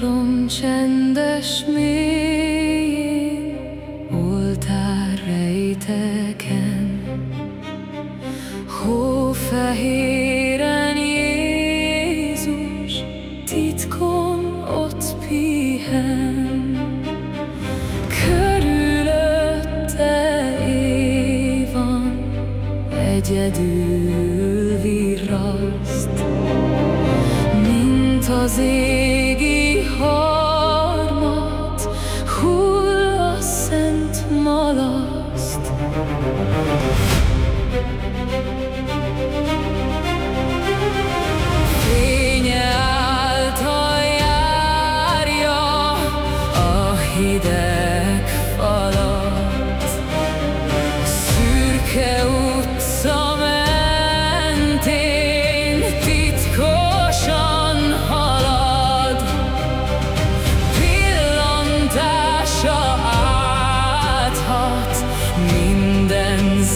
templom csendes mélyén, oltár rejteken, hófehéren Jézus titkon ott pihen. Körülötte évan egyedül virraszt, mint az égi harmat hull a szent malaszt.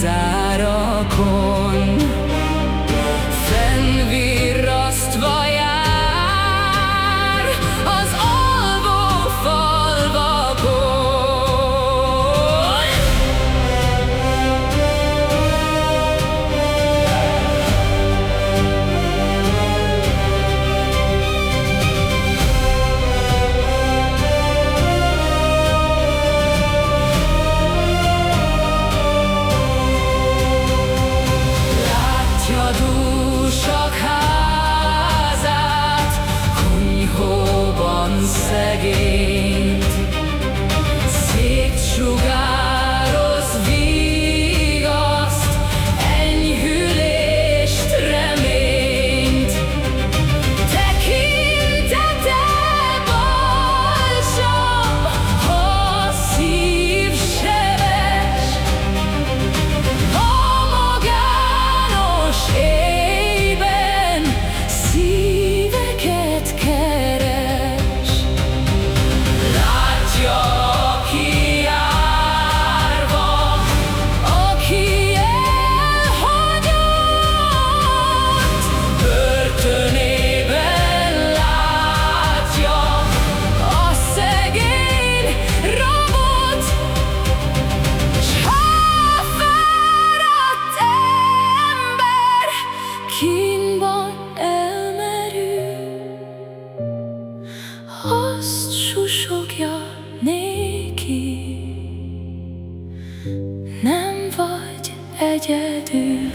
határokon again. Nem vagy egyedül